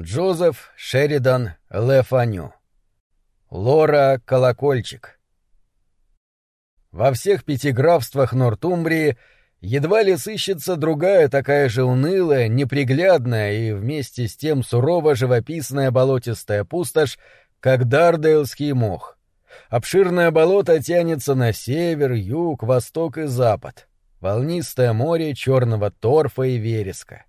Джозеф Шеридан Лефаню. Лора Колокольчик. Во всех пяти графствах Нортумбрии едва ли сыщется другая такая же унылая, неприглядная и вместе с тем сурово живописная болотистая пустошь, как Дардейлский мох. Обширное болото тянется на север, юг, восток и запад. Волнистое море черного торфа и вереска.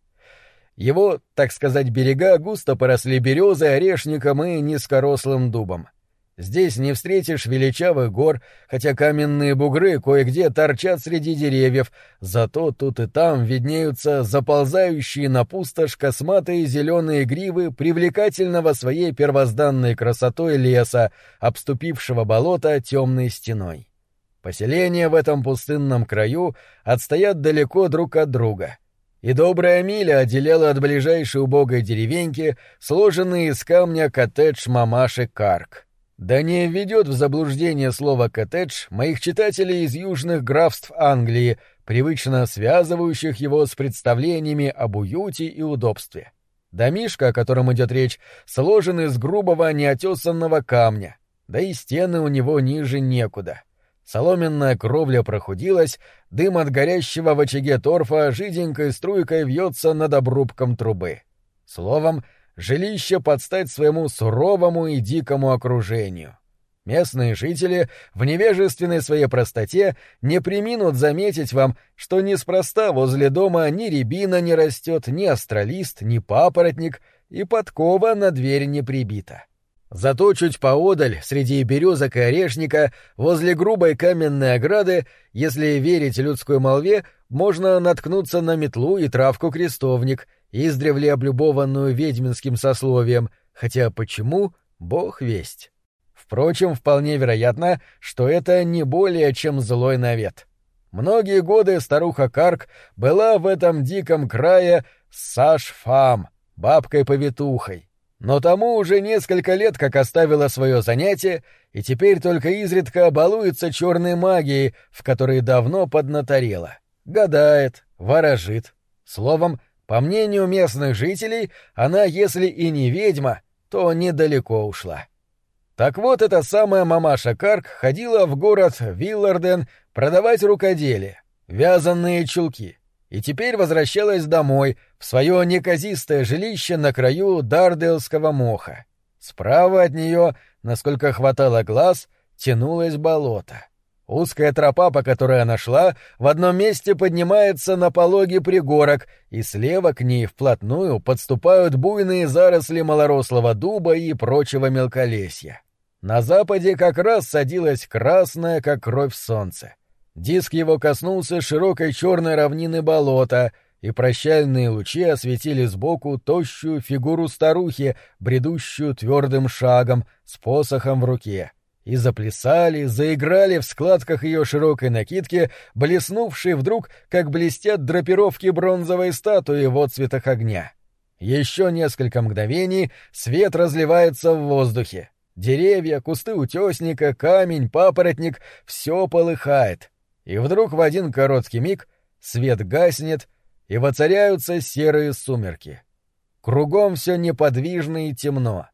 Его, так сказать, берега густо поросли березой, орешником и низкорослым дубом. Здесь не встретишь величавых гор, хотя каменные бугры кое-где торчат среди деревьев, зато тут и там виднеются заползающие на пустошь косматые зеленые гривы привлекательного своей первозданной красотой леса, обступившего болото темной стеной. Поселения в этом пустынном краю отстоят далеко друг от друга — и добрая миля отделяла от ближайшей убогой деревеньки сложенный из камня коттедж мамаши Карк. Да не введет в заблуждение слово «коттедж» моих читателей из южных графств Англии, привычно связывающих его с представлениями об уюте и удобстве. Домишко, о котором идет речь, сложен из грубого неотесанного камня, да и стены у него ниже некуда — Соломенная кровля прохудилась, дым от горящего в очаге торфа жиденькой струйкой вьется над обрубком трубы. Словом, жилище под стать своему суровому и дикому окружению. Местные жители в невежественной своей простоте не приминут заметить вам, что неспроста возле дома ни рябина не растет, ни астролист, ни папоротник, и подкова на дверь не прибита. Зато чуть поодаль, среди березок и орешника, возле грубой каменной ограды, если верить людской молве, можно наткнуться на метлу и травку-крестовник, издревле облюбованную ведьминским сословием, хотя почему — бог весть. Впрочем, вполне вероятно, что это не более чем злой навет. Многие годы старуха Карк была в этом диком крае Саш-Фам, бабкой-повитухой, но тому уже несколько лет как оставила свое занятие и теперь только изредка балуется черной магией, в которой давно поднаторела. Гадает, ворожит. Словом, по мнению местных жителей, она, если и не ведьма, то недалеко ушла. Так вот, эта самая мамаша Карк ходила в город Вилларден продавать рукоделие, вязанные чулки и теперь возвращалась домой, в свое неказистое жилище на краю Дардейлского моха. Справа от нее, насколько хватало глаз, тянулось болото. Узкая тропа, по которой она шла, в одном месте поднимается на пологий пригорок, и слева к ней вплотную подступают буйные заросли малорослого дуба и прочего мелколесья. На западе как раз садилось красное, как кровь солнце. Диск его коснулся широкой черной равнины болота, и прощальные лучи осветили сбоку тощую фигуру старухи, бредущую твердым шагом, с посохом в руке. И заплясали, заиграли в складках ее широкой накидки, блеснувшие вдруг, как блестят драпировки бронзовой статуи в отцветах огня. Еще несколько мгновений свет разливается в воздухе. Деревья, кусты утесника, камень, папоротник — все полыхает и вдруг в один короткий миг свет гаснет, и воцаряются серые сумерки. Кругом все неподвижно и темно.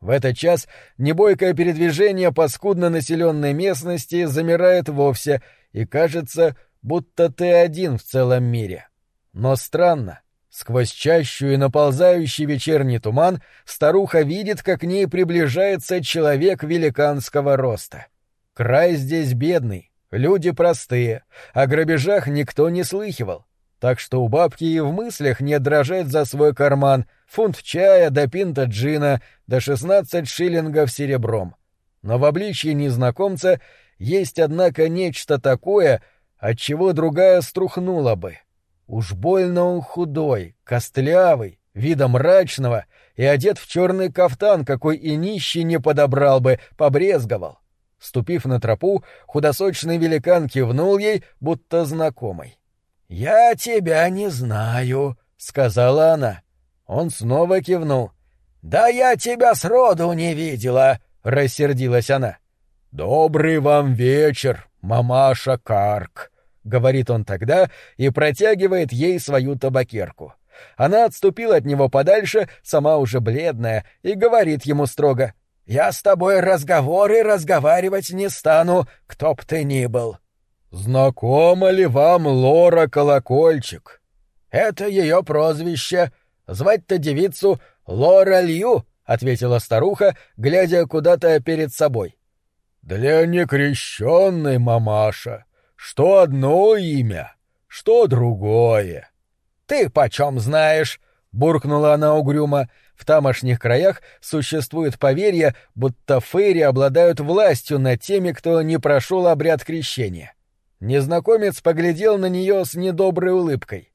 В этот час небойкое передвижение по скудно населенной местности замирает вовсе, и кажется, будто ты один в целом мире. Но странно. Сквозь чащу и наползающий вечерний туман старуха видит, как к ней приближается человек великанского роста. Край здесь бедный, Люди простые, о грабежах никто не слыхивал. Так что у бабки и в мыслях не дрожать за свой карман фунт чая до пинта джина до шестнадцать шиллингов серебром. Но в обличье незнакомца есть, однако, нечто такое, от чего другая струхнула бы. Уж больно он худой, костлявый, вида мрачного и одет в черный кафтан, какой и нищий не подобрал бы, побрезговал. Ступив на тропу, худосочный великан кивнул ей, будто знакомый. «Я тебя не знаю», — сказала она. Он снова кивнул. «Да я тебя сроду не видела», — рассердилась она. «Добрый вам вечер, мамаша Карк», — говорит он тогда и протягивает ей свою табакерку. Она отступила от него подальше, сама уже бледная, и говорит ему строго. «Я с тобой разговоры разговаривать не стану, кто б ты ни был». «Знакома ли вам Лора Колокольчик?» «Это ее прозвище. Звать-то девицу Лора Лью», — ответила старуха, глядя куда-то перед собой. «Для некрещенной мамаша. Что одно имя, что другое». «Ты почем знаешь?» — буркнула она угрюмо. В тамошних краях существует поверье, будто фейри обладают властью над теми, кто не прошел обряд крещения. Незнакомец поглядел на нее с недоброй улыбкой.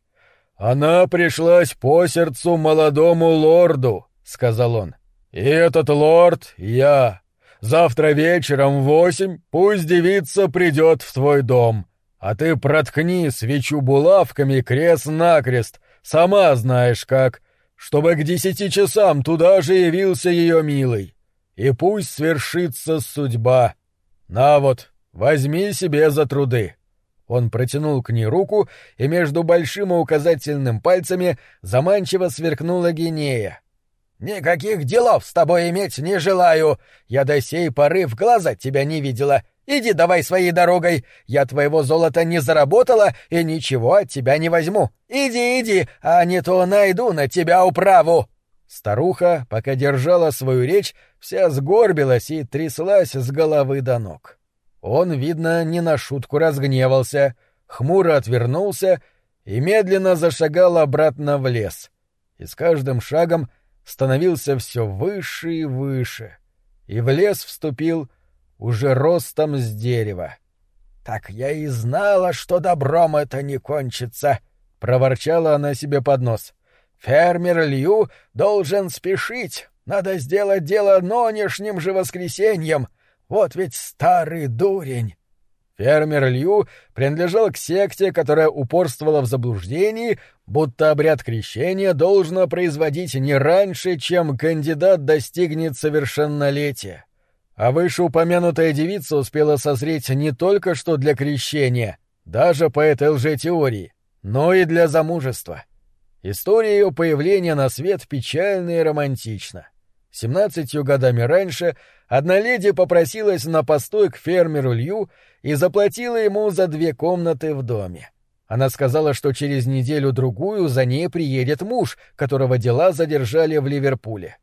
«Она пришлась по сердцу молодому лорду», — сказал он. «И этот лорд — я. Завтра вечером в восемь пусть девица придет в твой дом, а ты проткни свечу булавками крест-накрест, сама знаешь как, чтобы к десяти часам туда же явился ее милый. И пусть свершится судьба. На вот, возьми себе за труды». Он протянул к ней руку, и между большим и указательным пальцами заманчиво сверкнула гинея. «Никаких делов с тобой иметь не желаю. Я до сей поры в глаза тебя не видела. Иди давай своей дорогой. Я твоего золота не заработала и ничего от тебя не возьму. Иди, иди, а не то найду на тебя управу». Старуха, пока держала свою речь, вся сгорбилась и тряслась с головы до ног. Он, видно, не на шутку разгневался, хмуро отвернулся и медленно зашагал обратно в лес. И с каждым шагом — становился все выше и выше, и в лес вступил уже ростом с дерева. «Так я и знала, что добром это не кончится», — проворчала она себе под нос. «Фермер Лью должен спешить. Надо сделать дело нонешним же воскресеньем. Вот ведь старый дурень». Фермер Лью принадлежал к секте, которая упорствовала в заблуждении, будто обряд крещения должно производить не раньше, чем кандидат достигнет совершеннолетия. А вышеупомянутая девица успела созреть не только что для крещения, даже по этой лжетеории, но и для замужества. История ее появления на свет печальна и романтична. Семнадцатью годами раньше одна леди попросилась на постой к фермеру Лью и заплатила ему за две комнаты в доме. Она сказала, что через неделю-другую за ней приедет муж, которого дела задержали в Ливерпуле.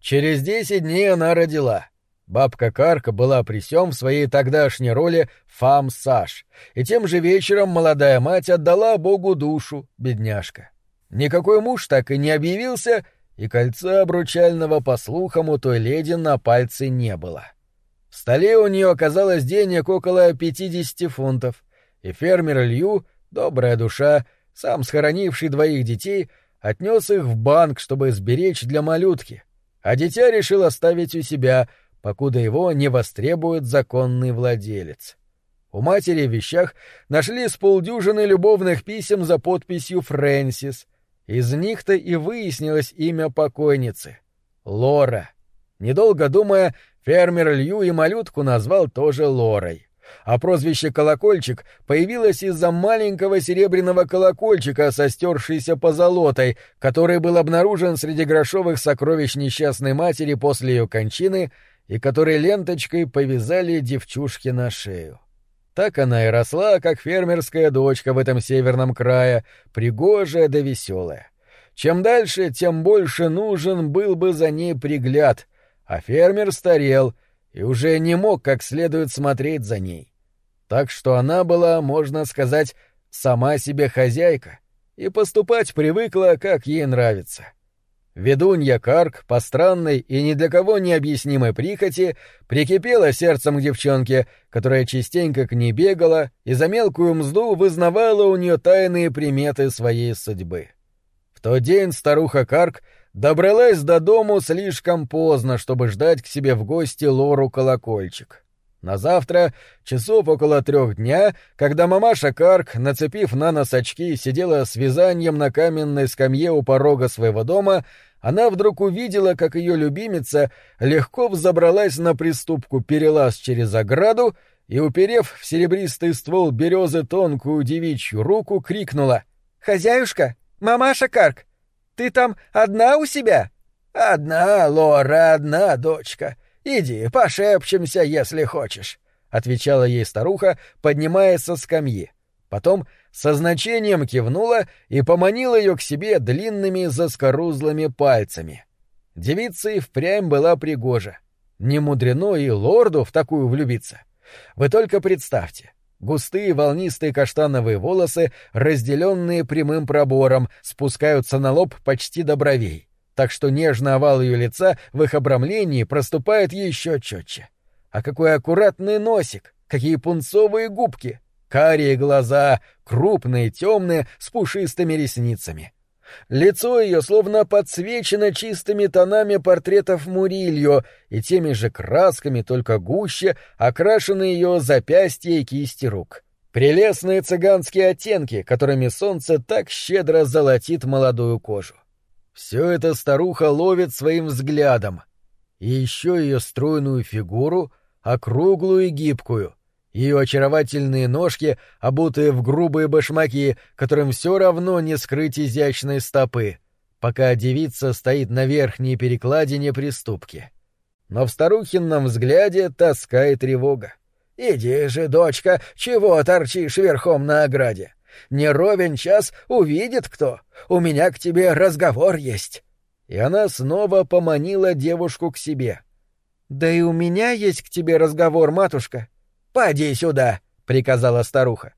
Через десять дней она родила. Бабка Карка была при сём в своей тогдашней роли фам Саш, и тем же вечером молодая мать отдала Богу душу, бедняжка. Никакой муж так и не объявился — и кольца обручального, по слухам, у той леди на пальце не было. В столе у нее оказалось денег около пятидесяти фунтов, и фермер Лью, добрая душа, сам схоронивший двоих детей, отнес их в банк, чтобы сберечь для малютки, а дитя решил оставить у себя, покуда его не востребует законный владелец. У матери в вещах нашли с полдюжины любовных писем за подписью «Фрэнсис», из них-то и выяснилось имя покойницы — Лора. Недолго думая, фермер Лью и малютку назвал тоже Лорой. А прозвище «Колокольчик» появилось из-за маленького серебряного колокольчика со стершейся позолотой, который был обнаружен среди грошовых сокровищ несчастной матери после ее кончины и который ленточкой повязали девчушке на шею. Так она и росла, как фермерская дочка в этом северном крае, пригожая да веселая. Чем дальше, тем больше нужен был бы за ней пригляд, а фермер старел и уже не мог как следует смотреть за ней. Так что она была, можно сказать, сама себе хозяйка и поступать привыкла, как ей нравится. — Ведунья Карк, по странной и ни для кого не объяснимой прихоти, прикипела сердцем к девчонке, которая частенько к ней бегала и за мелкую мзду вызнавала у нее тайные приметы своей судьбы. В тот день старуха Карк добралась до дому слишком поздно, чтобы ждать к себе в гости Лору Колокольчик. На завтра, часов около трех дня, когда мамаша Карк, нацепив на нос очки, сидела с вязанием на каменной скамье у порога своего дома, она вдруг увидела, как ее любимица легко взобралась на приступку перелаз через ограду и, уперев в серебристый ствол березы тонкую девичью руку, крикнула «Хозяюшка! Мамаша Карк! Ты там одна у себя?» «Одна, Лора, одна, дочка. Иди, пошепчемся, если хочешь», — отвечала ей старуха, поднимаясь со скамьи. Потом со значением кивнула и поманила ее к себе длинными заскорузлыми пальцами. Девица и впрямь была пригожа. Не мудрено и лорду в такую влюбиться. Вы только представьте. Густые волнистые каштановые волосы, разделенные прямым пробором, спускаются на лоб почти до бровей, так что нежный овал ее лица в их обрамлении проступает еще четче. А какой аккуратный носик, какие пунцовые губки, карие глаза, крупные, темные, с пушистыми ресницами. Лицо ее словно подсвечено чистыми тонами портретов Мурильо и теми же красками, только гуще, окрашены ее запястья и кисти рук. Прелестные цыганские оттенки, которыми солнце так щедро золотит молодую кожу. Все это старуха ловит своим взглядом. И еще ее стройную фигуру, округлую и гибкую, ее очаровательные ножки, обутые в грубые башмаки, которым все равно не скрыть изящной стопы, пока девица стоит на верхней перекладине приступки. Но в старухинном взгляде тоска и тревога. «Иди же, дочка, чего торчишь верхом на ограде? Не ровен час увидит кто. У меня к тебе разговор есть». И она снова поманила девушку к себе. «Да и у меня есть к тебе разговор, матушка», «Поди сюда!» — приказала старуха.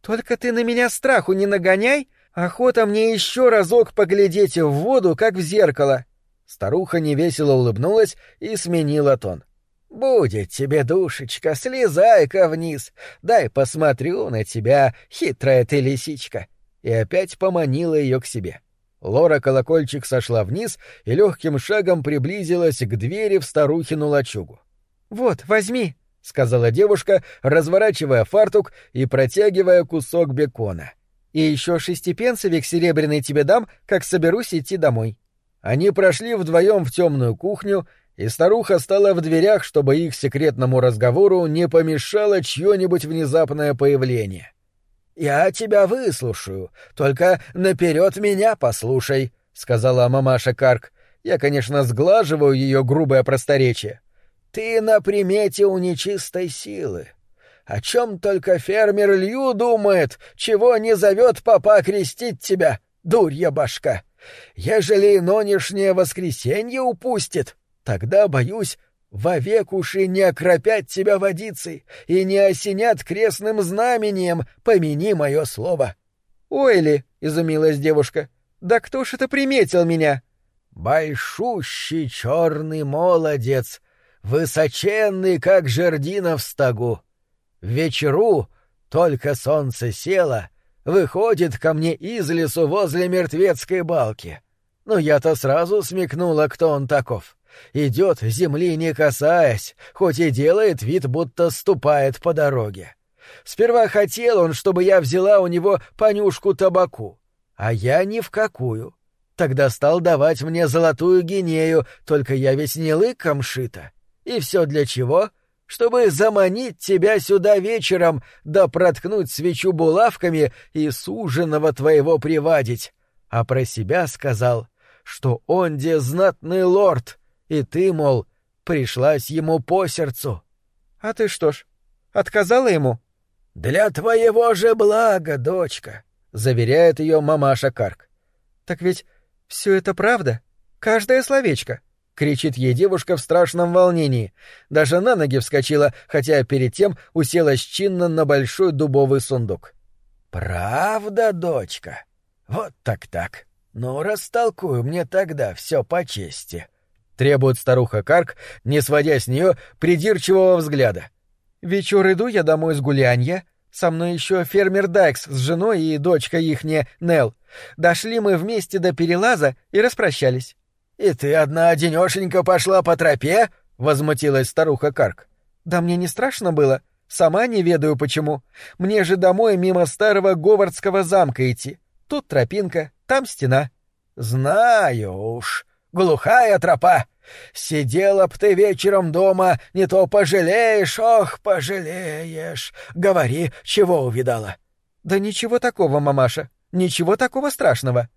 «Только ты на меня страху не нагоняй! Охота мне еще разок поглядеть в воду, как в зеркало!» Старуха невесело улыбнулась и сменила тон. «Будет тебе, душечка, слезай-ка вниз, дай посмотрю на тебя, хитрая ты лисичка!» И опять поманила ее к себе. Лора колокольчик сошла вниз и легким шагом приблизилась к двери в старухину лачугу. «Вот, возьми!» — сказала девушка, разворачивая фартук и протягивая кусок бекона. «И еще шестипенцевик серебряный тебе дам, как соберусь идти домой». Они прошли вдвоем в темную кухню, и старуха стала в дверях, чтобы их секретному разговору не помешало чье-нибудь внезапное появление. «Я тебя выслушаю, только наперед меня послушай», — сказала мамаша Карк. Я, конечно, сглаживаю ее грубое просторечие. Ты на примете у нечистой силы. О чем только фермер Лью думает, чего не зовет папа крестить тебя, дурья башка. Ежели нонешнее воскресенье упустит, тогда, боюсь, вовек уж и не окропят тебя водицей и не осенят крестным знамением, помяни мое слово. — Ой ли, — изумилась девушка, — да кто ж это приметил меня? — Большущий черный молодец, высоченный, как жердина в стогу. Вечеру, только солнце село, выходит ко мне из лесу возле мертвецкой балки. Но ну, я-то сразу смекнула, кто он таков. Идет, земли не касаясь, хоть и делает вид, будто ступает по дороге. Сперва хотел он, чтобы я взяла у него понюшку табаку, а я ни в какую. Тогда стал давать мне золотую гинею, только я ведь не лыком шита. И все для чего? Чтобы заманить тебя сюда вечером, да проткнуть свечу булавками и суженого твоего привадить. А про себя сказал, что он де знатный лорд, и ты, мол, пришлась ему по сердцу. — А ты что ж, отказала ему? — Для твоего же блага, дочка, — заверяет ее мамаша Карк. — Так ведь все это правда? Каждое словечко? — кричит ей девушка в страшном волнении. Даже на ноги вскочила, хотя перед тем уселась чинно на большой дубовый сундук. Правда, дочка? Вот так-так. Ну, растолкуй мне тогда все по чести. Требует старуха Карк, не сводя с нее придирчивого взгляда. Вечер иду я домой с гулянья. Со мной еще фермер Дайкс с женой и дочка ихняя Нел. Дошли мы вместе до перелаза и распрощались. «И ты одна одинешенька пошла по тропе?» — возмутилась старуха Карк. «Да мне не страшно было. Сама не ведаю почему. Мне же домой мимо старого Говардского замка идти. Тут тропинка, там стена». «Знаю уж. Глухая тропа. Сидела б ты вечером дома, не то пожалеешь, ох, пожалеешь. Говори, чего увидала». «Да ничего такого, мамаша. Ничего такого страшного».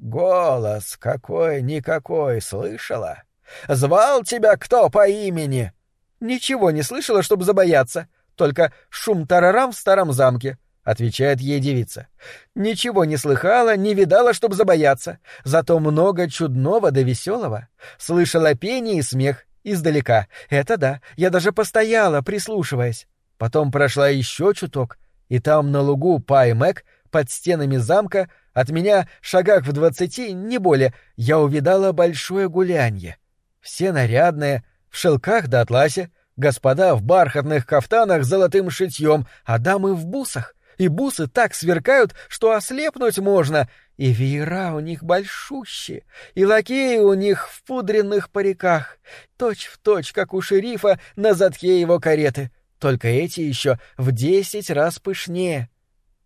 Голос какой-никакой слышала? Звал тебя кто по имени? Ничего не слышала, чтобы забояться. Только шум тарарам в старом замке, — отвечает ей девица. Ничего не слыхала, не видала, чтобы забояться. Зато много чудного да веселого. Слышала пение и смех издалека. Это да, я даже постояла, прислушиваясь. Потом прошла еще чуток, и там на лугу Пай Мэг под стенами замка, от меня шагах в двадцати, не более, я увидала большое гулянье. Все нарядные, в шелках да атласе, господа в бархатных кафтанах с золотым шитьем, а дамы в бусах. И бусы так сверкают, что ослепнуть можно, и веера у них большущие, и лакеи у них в пудренных париках, точь в точь, как у шерифа на задке его кареты, только эти еще в десять раз пышнее.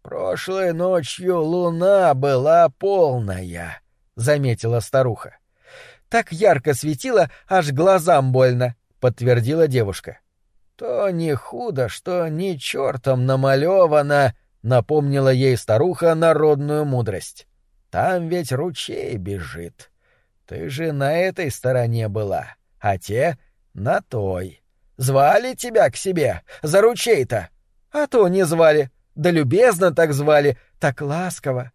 «Прошлой ночью луна была полная», — заметила старуха. «Так ярко светила, аж глазам больно», — подтвердила девушка. «То не худо, что не чертом намалевано», — напомнила ей старуха народную мудрость. «Там ведь ручей бежит. Ты же на этой стороне была, а те — на той. Звали тебя к себе? За ручей-то?» «А то не звали», да любезно так звали, так ласково.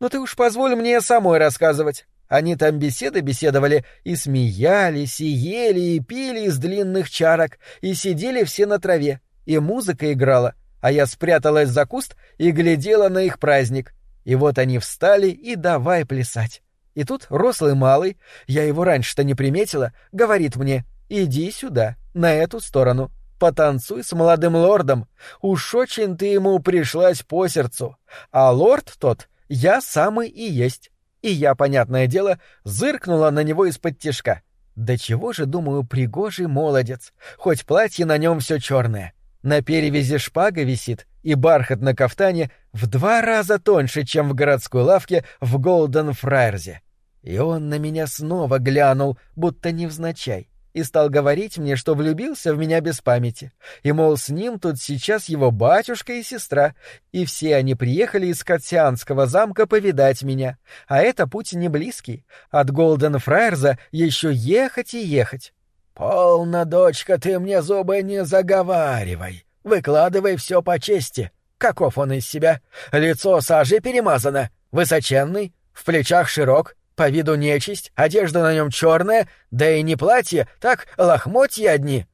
Но ты уж позволь мне самой рассказывать. Они там беседы беседовали, и смеялись, и ели, и пили из длинных чарок, и сидели все на траве, и музыка играла, а я спряталась за куст и глядела на их праздник. И вот они встали и давай плясать. И тут рослый малый, я его раньше-то не приметила, говорит мне «иди сюда, на эту сторону» потанцуй с молодым лордом. Уж очень ты ему пришлась по сердцу. А лорд тот я самый и есть. И я, понятное дело, зыркнула на него из-под тишка. Да чего же, думаю, пригожий молодец, хоть платье на нем все черное. На перевязи шпага висит, и бархат на кафтане в два раза тоньше, чем в городской лавке в Голден Фрайерзе. И он на меня снова глянул, будто невзначай и стал говорить мне, что влюбился в меня без памяти, и, мол, с ним тут сейчас его батюшка и сестра, и все они приехали из Катсианского замка повидать меня, а это путь не близкий, от Голден Фраерза еще ехать и ехать. — Полно, дочка, ты мне зубы не заговаривай, выкладывай все по чести. Каков он из себя? Лицо сажей перемазано, высоченный, в плечах широк, по виду нечисть, одежда на нем черная, да и не платье, так лохмотья одни.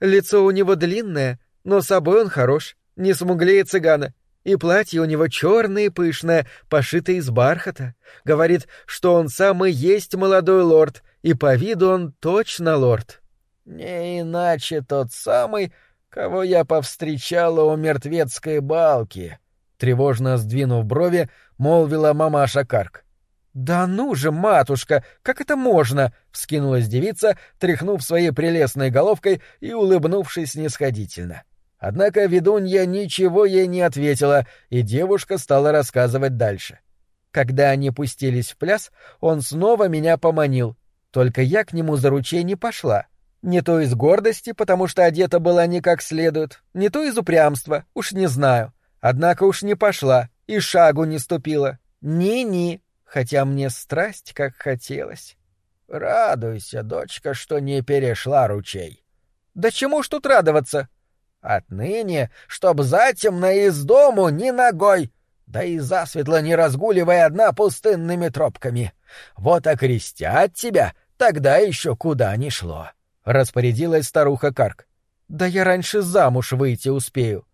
Лицо у него длинное, но собой он хорош, не смуглее цыгана. И платье у него черное и пышное, пошито из бархата. Говорит, что он сам и есть молодой лорд, и по виду он точно лорд. Не иначе тот самый, кого я повстречала у мертвецкой балки. Тревожно сдвинув брови, молвила мамаша Карк. «Да ну же, матушка, как это можно?» — вскинулась девица, тряхнув своей прелестной головкой и улыбнувшись снисходительно. Однако ведунья ничего ей не ответила, и девушка стала рассказывать дальше. Когда они пустились в пляс, он снова меня поманил. Только я к нему за ручей не пошла. Не то из гордости, потому что одета была не как следует, не то из упрямства, уж не знаю. Однако уж не пошла и шагу не ступила. Ни-ни, хотя мне страсть как хотелось. Радуйся, дочка, что не перешла ручей. Да чему ж тут радоваться? Отныне, чтоб затемно из дому ни ногой, да и засветло не разгуливая одна пустынными тропками. Вот окрестят тебя, тогда еще куда ни шло. Распорядилась старуха Карк. Да я раньше замуж выйти успею.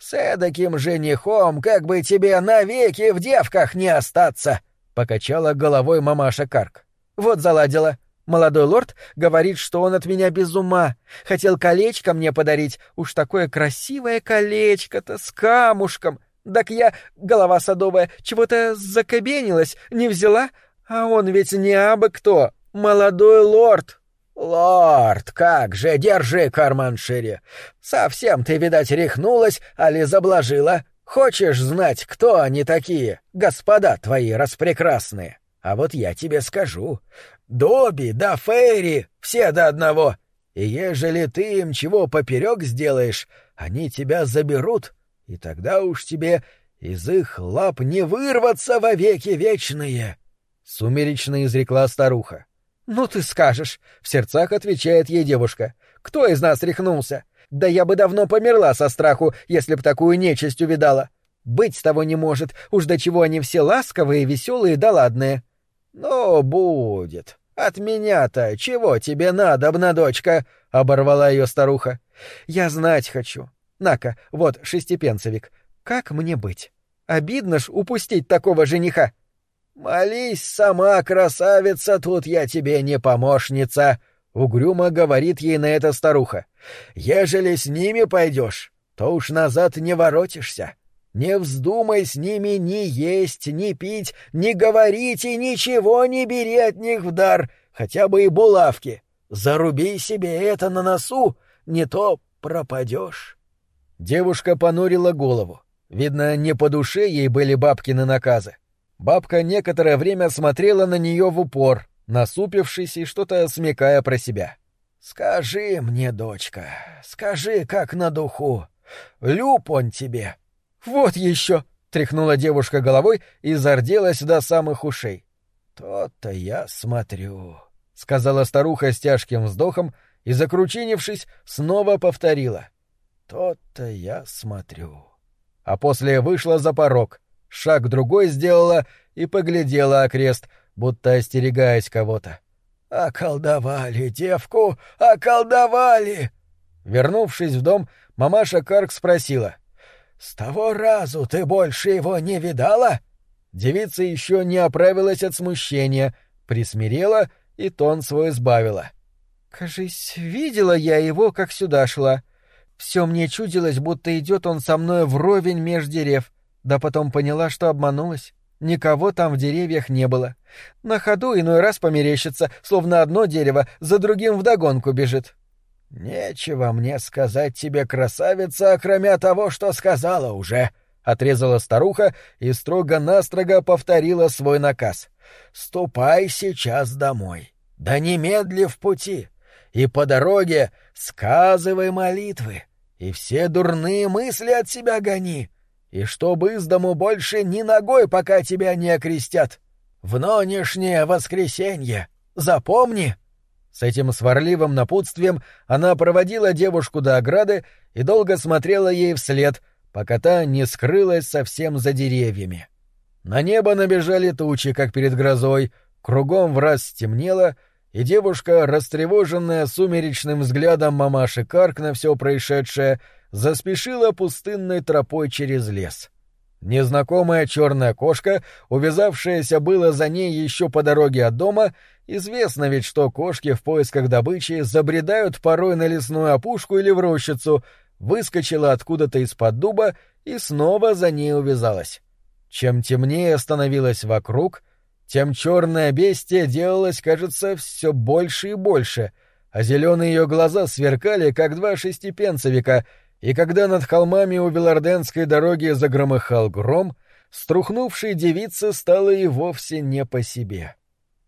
С эдаким женихом как бы тебе навеки в девках не остаться, Покачала головой мамаша Карк. Вот заладила. Молодой лорд говорит, что он от меня без ума. Хотел колечко мне подарить. Уж такое красивое колечко-то с камушком. Так я, голова садовая, чего-то закобенилась, не взяла. А он ведь не абы кто. Молодой лорд. «Лорд, как же, держи карман шире! Совсем ты, видать, рехнулась, али заблажила. Хочешь знать, кто они такие, господа твои распрекрасные? А вот я тебе скажу. Добби да Фейри, все до одного. И ежели ты им чего поперек сделаешь, они тебя заберут, и тогда уж тебе из их лап не вырваться во веки вечные. сумеречно изрекла старуха. Ну ты скажешь, в сердцах отвечает ей девушка. Кто из нас рехнулся? Да я бы давно померла со страху, если б такую нечисть увидала. Быть того не может, уж до чего они все ласковые, веселые да ладные. Но будет. От меня-то чего тебе надо, бна дочка? оборвала ее старуха. Я знать хочу. На-ка, вот шестипенцевик. Как мне быть? Обидно ж упустить такого жениха. Молись сама, красавица, тут я тебе не помощница, угрюмо говорит ей на это старуха. Ежели с ними пойдешь, то уж назад не воротишься. Не вздумай с ними ни есть, ни пить, ни говорить и ничего не бери от них в дар, хотя бы и булавки. Заруби себе это на носу, не то пропадешь. Девушка понурила голову. Видно, не по душе ей были бабкины наказы. Бабка некоторое время смотрела на нее в упор, насупившись и что-то смекая про себя. — Скажи мне, дочка, скажи, как на духу. Люб он тебе. — «Вот еще!» — тряхнула девушка головой и зарделась до самых ушей. «То-то я смотрю», — сказала старуха с тяжким вздохом и, закручинившись, снова повторила. «То-то я смотрю». А после вышла за порог, шаг другой сделала и поглядела окрест, будто остерегаясь кого-то. «Околдовали девку! Околдовали!» Вернувшись в дом, мамаша Карк спросила — с того разу ты больше его не видала? Девица еще не оправилась от смущения, присмирела и тон свой сбавила. Кажись, видела я его, как сюда шла. Все мне чудилось, будто идет он со мной вровень меж дерев, да потом поняла, что обманулась. Никого там в деревьях не было. На ходу иной раз померещится, словно одно дерево за другим вдогонку бежит. «Нечего мне сказать тебе, красавица, кроме того, что сказала уже», — отрезала старуха и строго-настрого повторила свой наказ. «Ступай сейчас домой, да немедли в пути, и по дороге сказывай молитвы, и все дурные мысли от себя гони, и чтобы из дому больше ни ногой, пока тебя не окрестят. В нонешнее воскресенье запомни!» С этим сварливым напутствием она проводила девушку до ограды и долго смотрела ей вслед, пока та не скрылась совсем за деревьями. На небо набежали тучи, как перед грозой, кругом в раз стемнело, и девушка, растревоженная сумеречным взглядом мамаши Карк на все происшедшее, заспешила пустынной тропой через лес. Незнакомая черная кошка, увязавшаяся было за ней еще по дороге от дома, Известно ведь, что кошки в поисках добычи забредают порой на лесную опушку или в рощицу, выскочила откуда-то из-под дуба и снова за ней увязалась. Чем темнее становилось вокруг, тем черное бестие делалось, кажется, все больше и больше, а зеленые ее глаза сверкали, как два шестипенцевика, и когда над холмами у Велорденской дороги загромыхал гром, струхнувшей девице стало и вовсе не по себе.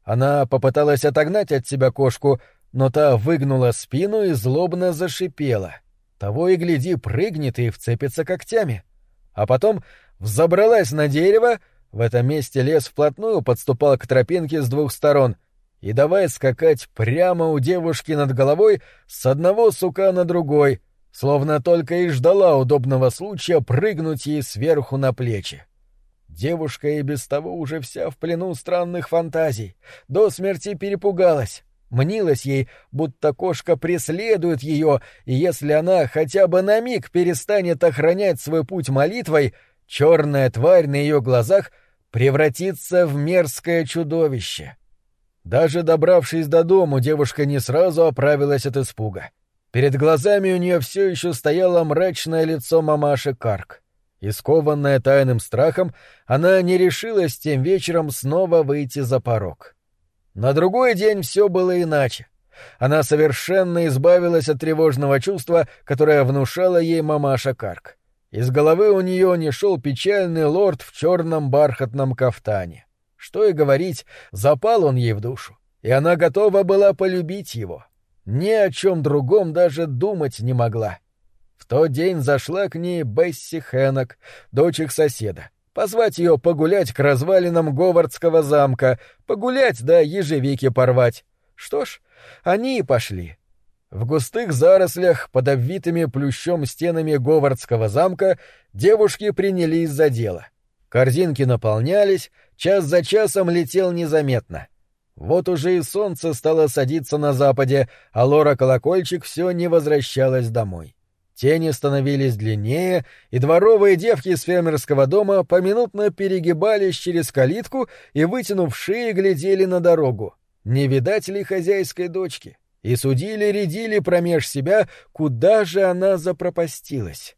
Она попыталась отогнать от себя кошку, но та выгнула спину и злобно зашипела. Того и гляди, прыгнет и вцепится когтями. А потом взобралась на дерево, в этом месте лес вплотную подступал к тропинке с двух сторон, и давай скакать прямо у девушки над головой с одного сука на другой, словно только и ждала удобного случая прыгнуть ей сверху на плечи. Девушка и без того уже вся в плену странных фантазий, до смерти перепугалась. Мнилось ей, будто кошка преследует ее, и если она хотя бы на миг перестанет охранять свой путь молитвой, черная тварь на ее глазах превратится в мерзкое чудовище. Даже добравшись до дому, девушка не сразу оправилась от испуга. Перед глазами у нее все еще стояло мрачное лицо мамаши Карк. Искованная тайным страхом, она не решилась тем вечером снова выйти за порог. На другой день все было иначе. Она совершенно избавилась от тревожного чувства, которое внушала ей мамаша Карк. Из головы у нее не шел печальный лорд в черном бархатном кафтане. Что и говорить, запал он ей в душу, и она готова была полюбить его. Ни о чем другом даже думать не могла. — в тот день зашла к ней Бесси Хеннок, дочь их соседа, позвать ее погулять к развалинам Говардского замка, погулять да ежевики порвать. Что ж, они и пошли. В густых зарослях, под обвитыми плющом стенами Говардского замка, девушки принялись за дело. Корзинки наполнялись, час за часом летел незаметно. Вот уже и солнце стало садиться на западе, а Лора Колокольчик все не возвращалась домой. Тени становились длиннее, и дворовые девки из фермерского дома поминутно перегибались через калитку и, вытянув шеи, глядели на дорогу. Не видать ли хозяйской дочки? И судили-редили промеж себя, куда же она запропастилась.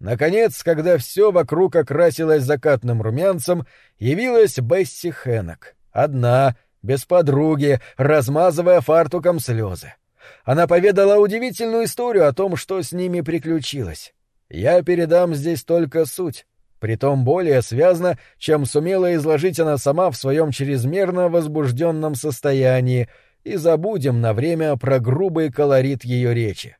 Наконец, когда все вокруг окрасилось закатным румянцем, явилась Бесси Хеннок. Одна, без подруги, размазывая фартуком слезы она поведала удивительную историю о том, что с ними приключилось. Я передам здесь только суть, притом более связно, чем сумела изложить она сама в своем чрезмерно возбужденном состоянии, и забудем на время про грубый колорит ее речи.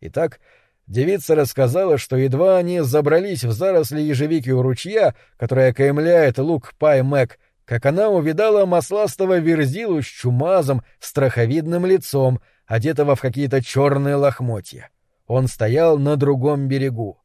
Итак, девица рассказала, что едва они забрались в заросли ежевики у ручья, которая каемляет лук Пай Мэг, как она увидала масластого верзилу с чумазом, страховидным лицом — одетого в какие-то черные лохмотья. Он стоял на другом берегу.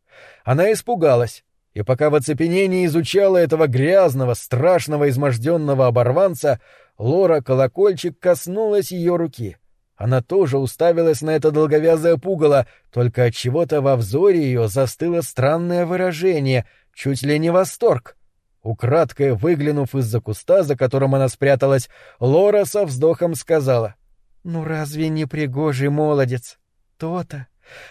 Она испугалась, и пока в оцепенении изучала этого грязного, страшного, изможденного оборванца, Лора Колокольчик коснулась ее руки. Она тоже уставилась на это долговязое пугало, только от чего-то во взоре ее застыло странное выражение, чуть ли не восторг. Украдкой выглянув из-за куста, за которым она спряталась, Лора со вздохом сказала: ну разве не пригожий молодец? То-то.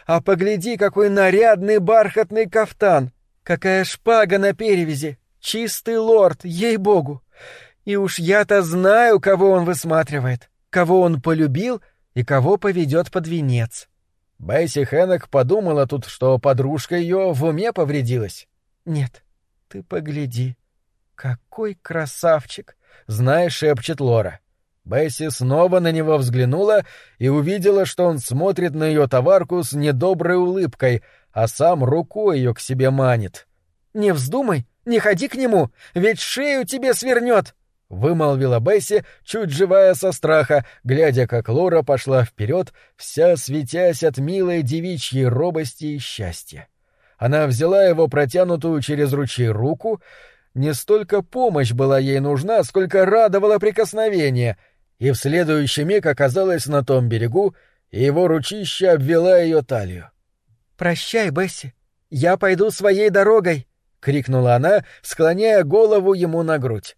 А погляди, какой нарядный бархатный кафтан! Какая шпага на перевязи! Чистый лорд, ей-богу! И уж я-то знаю, кого он высматривает, кого он полюбил и кого поведет под венец. Бесси Хеннек подумала тут, что подружка ее в уме повредилась. Нет, ты погляди. Какой красавчик! Знаешь, шепчет Лора. Бесси снова на него взглянула и увидела, что он смотрит на ее товарку с недоброй улыбкой, а сам рукой ее к себе манит. «Не вздумай, не ходи к нему, ведь шею тебе свернет!» — вымолвила Бесси, чуть живая со страха, глядя, как Лора пошла вперед, вся светясь от милой девичьей робости и счастья. Она взяла его протянутую через ручей руку, не столько помощь была ей нужна, сколько радовало прикосновение — и в следующий миг оказалась на том берегу, и его ручище обвела ее талию. «Прощай, Бесси, я пойду своей дорогой!» — крикнула она, склоняя голову ему на грудь.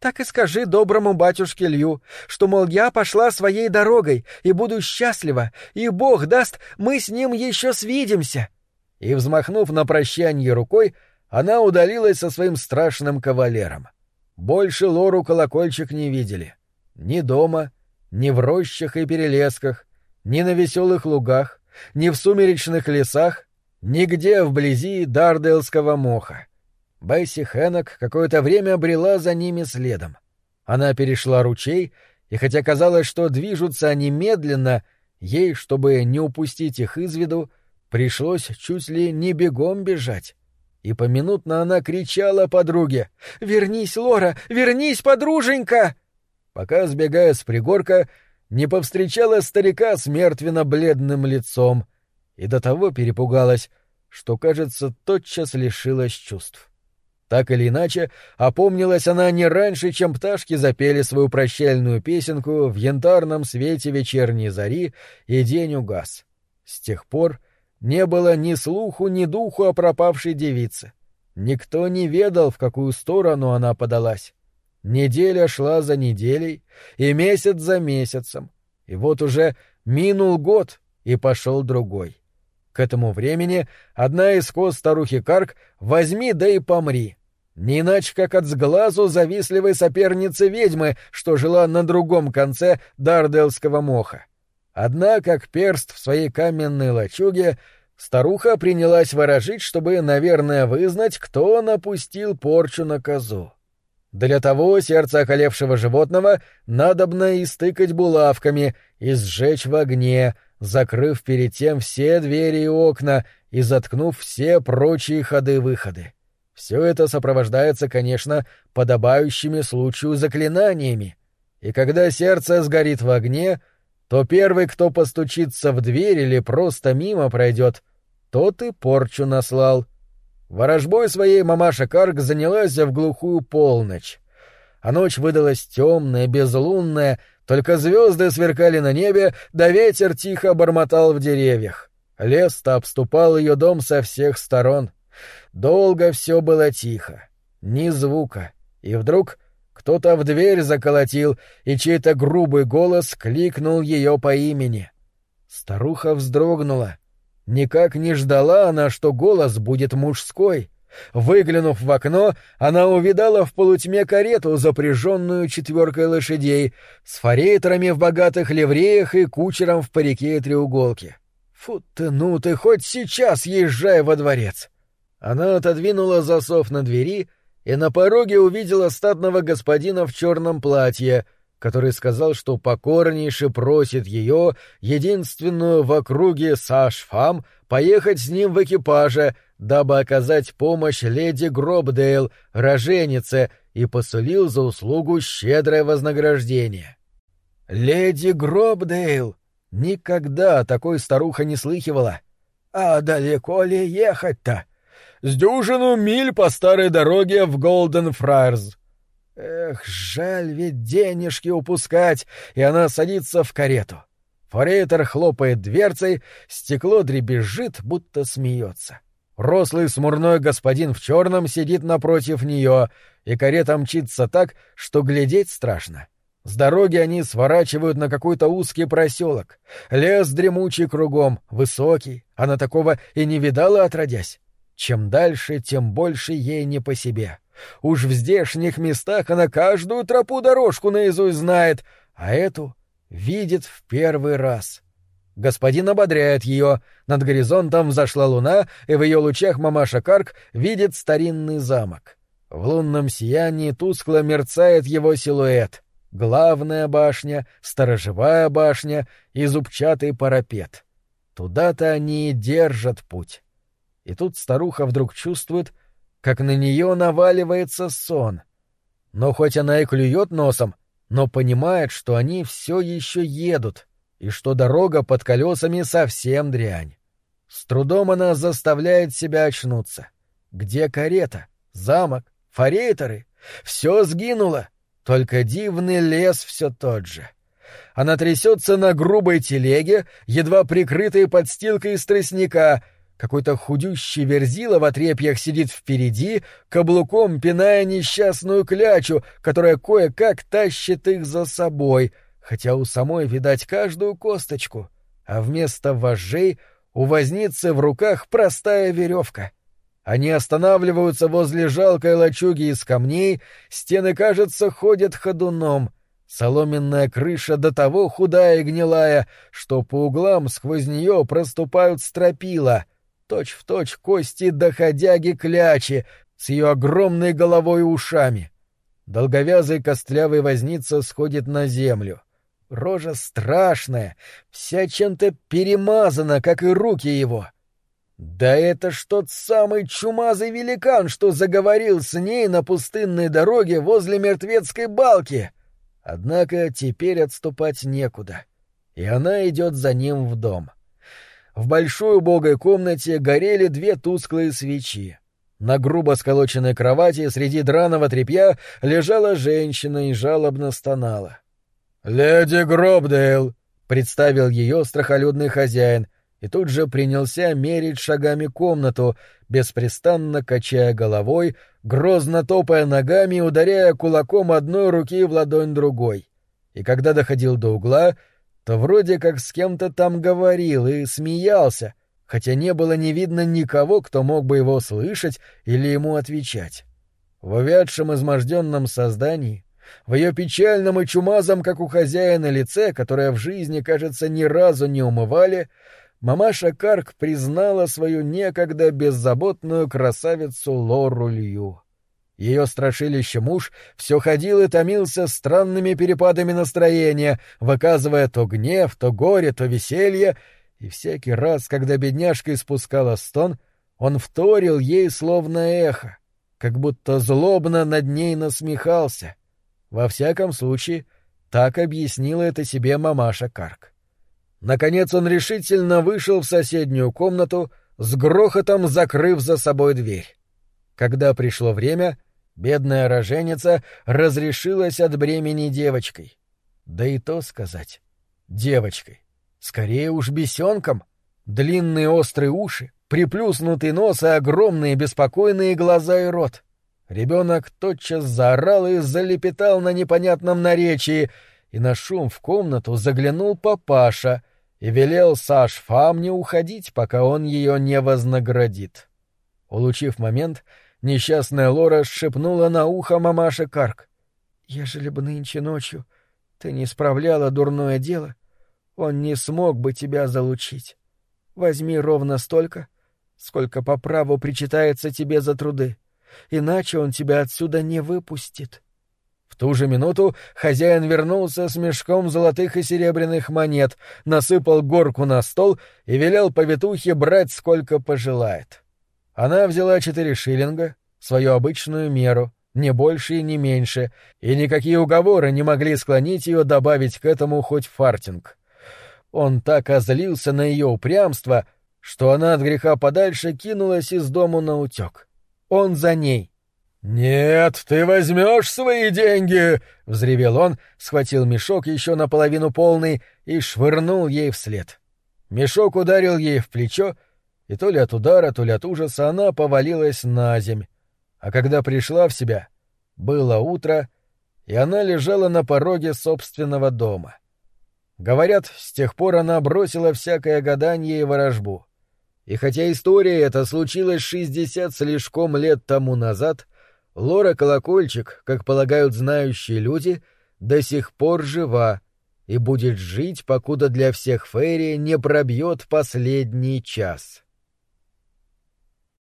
«Так и скажи доброму батюшке Лью, что, мол, я пошла своей дорогой и буду счастлива, и Бог даст, мы с ним еще свидимся!» И, взмахнув на прощанье рукой, она удалилась со своим страшным кавалером. Больше Лору колокольчик не видели. — ни дома, ни в рощах и перелесках, ни на веселых лугах, ни в сумеречных лесах, нигде вблизи Дардейлского моха. Бесси Хеннок какое-то время брела за ними следом. Она перешла ручей, и хотя казалось, что движутся они медленно, ей, чтобы не упустить их из виду, пришлось чуть ли не бегом бежать. И поминутно она кричала подруге «Вернись, Лора! Вернись, подруженька!» пока, сбегая с пригорка, не повстречала старика с мертвенно-бледным лицом и до того перепугалась, что, кажется, тотчас лишилась чувств. Так или иначе, опомнилась она не раньше, чем пташки запели свою прощальную песенку в янтарном свете вечерней зари, и день угас. С тех пор не было ни слуху, ни духу о пропавшей девице. Никто не ведал, в какую сторону она подалась. Неделя шла за неделей, и месяц за месяцем, и вот уже минул год, и пошел другой. К этому времени одна из коз старухи Карк «возьми да и помри», не иначе как от сглазу завистливой соперницы ведьмы, что жила на другом конце Дарделского моха. Одна, как перст в своей каменной лачуге, старуха принялась ворожить, чтобы, наверное, вызнать, кто напустил порчу на козу. Для того сердце околевшего животного надобно истыкать булавками и сжечь в огне, закрыв перед тем все двери и окна и заткнув все прочие ходы-выходы. Все это сопровождается, конечно, подобающими случаю заклинаниями, и когда сердце сгорит в огне, то первый, кто постучится в дверь или просто мимо пройдет, тот и порчу наслал. Ворожбой своей мамаша Карк занялась в глухую полночь. А ночь выдалась темная, безлунная, только звезды сверкали на небе, да ветер тихо бормотал в деревьях. Лес-то обступал ее дом со всех сторон. Долго все было тихо, ни звука. И вдруг кто-то в дверь заколотил, и чей-то грубый голос кликнул ее по имени. Старуха вздрогнула. Никак не ждала она, что голос будет мужской. Выглянув в окно, она увидала в полутьме карету, запряженную четверкой лошадей, с форейтерами в богатых ливреях и кучером в парике и треуголке. Фу ты, ну ты, хоть сейчас езжай во дворец! Она отодвинула засов на двери и на пороге увидела статного господина в черном платье — который сказал, что покорнейше просит ее, единственную в округе Сашфам, поехать с ним в экипаже, дабы оказать помощь леди Гробдейл, роженице, и посулил за услугу щедрое вознаграждение. Леди Гробдейл! Никогда такой старуха не слыхивала. А далеко ли ехать-то? С дюжину миль по старой дороге в Голден Фрайрс. Эх, жаль ведь денежки упускать, и она садится в карету. Форейтер хлопает дверцей, стекло дребезжит, будто смеется. Рослый смурной господин в черном сидит напротив нее, и карета мчится так, что глядеть страшно. С дороги они сворачивают на какой-то узкий проселок. Лес дремучий кругом, высокий, она такого и не видала отродясь. Чем дальше, тем больше ей не по себе. Уж в здешних местах она каждую тропу-дорожку наизусть знает, а эту видит в первый раз. Господин ободряет ее. Над горизонтом взошла луна, и в ее лучах мамаша Карк видит старинный замок. В лунном сиянии тускло мерцает его силуэт. Главная башня, сторожевая башня и зубчатый парапет. Туда-то они и держат путь. И тут старуха вдруг чувствует, как на нее наваливается сон. Но хоть она и клюет носом, но понимает, что они все еще едут, и что дорога под колесами совсем дрянь. С трудом она заставляет себя очнуться. Где карета? Замок? Форейтеры? Все сгинуло, только дивный лес все тот же. Она трясется на грубой телеге, едва прикрытой подстилкой из тростника, какой-то худющий верзила в отрепьях сидит впереди, каблуком пиная несчастную клячу, которая кое-как тащит их за собой, хотя у самой видать каждую косточку, а вместо вожжей у возницы в руках простая веревка. Они останавливаются возле жалкой лачуги из камней, стены, кажется, ходят ходуном — Соломенная крыша до того худая и гнилая, что по углам сквозь нее проступают стропила, точь-в-точь кости доходяги клячи с ее огромной головой и ушами. Долговязый костлявый возница сходит на землю. Рожа страшная, вся чем-то перемазана, как и руки его. Да это ж тот самый чумазый великан, что заговорил с ней на пустынной дороге возле мертвецкой балки. Однако теперь отступать некуда, и она идет за ним в дом. — в большой убогой комнате горели две тусклые свечи. На грубо сколоченной кровати среди драного тряпья лежала женщина и жалобно стонала. «Леди Гробдейл!» — представил ее страхолюдный хозяин, и тут же принялся мерить шагами комнату, беспрестанно качая головой, грозно топая ногами и ударяя кулаком одной руки в ладонь другой. И когда доходил до угла, то вроде как с кем-то там говорил и смеялся, хотя не было не видно никого, кто мог бы его слышать или ему отвечать. В увядшем изможденном создании, в ее печальном и чумазом, как у хозяина, лице, которое в жизни, кажется, ни разу не умывали, мамаша Карк признала свою некогда беззаботную красавицу Лору Лью. Ее страшилище муж все ходил и томился странными перепадами настроения, выказывая то гнев, то горе, то веселье, и всякий раз, когда бедняжка испускала стон, он вторил ей словно эхо. как будто злобно над ней насмехался. Во всяком случае, так объяснила это себе мамаша Карк. Наконец он решительно вышел в соседнюю комнату, с грохотом закрыв за собой дверь. Когда пришло время, бедная роженица разрешилась от бремени девочкой. Да и то сказать. Девочкой. Скорее уж бесенком. Длинные острые уши, приплюснутый нос и огромные беспокойные глаза и рот. Ребенок тотчас заорал и залепетал на непонятном наречии, и на шум в комнату заглянул папаша и велел Саш Фам не уходить, пока он ее не вознаградит. Улучив момент, несчастная Лора шепнула на ухо мамаше Карк. «Ежели бы нынче ночью ты не справляла дурное дело, он не смог бы тебя залучить. Возьми ровно столько, сколько по праву причитается тебе за труды, иначе он тебя отсюда не выпустит». В ту же минуту хозяин вернулся с мешком золотых и серебряных монет, насыпал горку на стол и велел повитухе брать сколько пожелает. Она взяла четыре шиллинга, свою обычную меру, не больше и не меньше, и никакие уговоры не могли склонить ее добавить к этому хоть фартинг. Он так озлился на ее упрямство, что она от греха подальше кинулась из дому на утек. Он за ней. «Нет, ты возьмешь свои деньги!» — взревел он, схватил мешок еще наполовину полный и швырнул ей вслед. Мешок ударил ей в плечо, и то ли от удара, то ли от ужаса она повалилась на земь. А когда пришла в себя, было утро, и она лежала на пороге собственного дома. Говорят, с тех пор она бросила всякое гадание и ворожбу. И хотя история эта случилась шестьдесят слишком лет тому назад, Лора Колокольчик, как полагают знающие люди, до сих пор жива и будет жить, покуда для всех Ферри не пробьет последний час.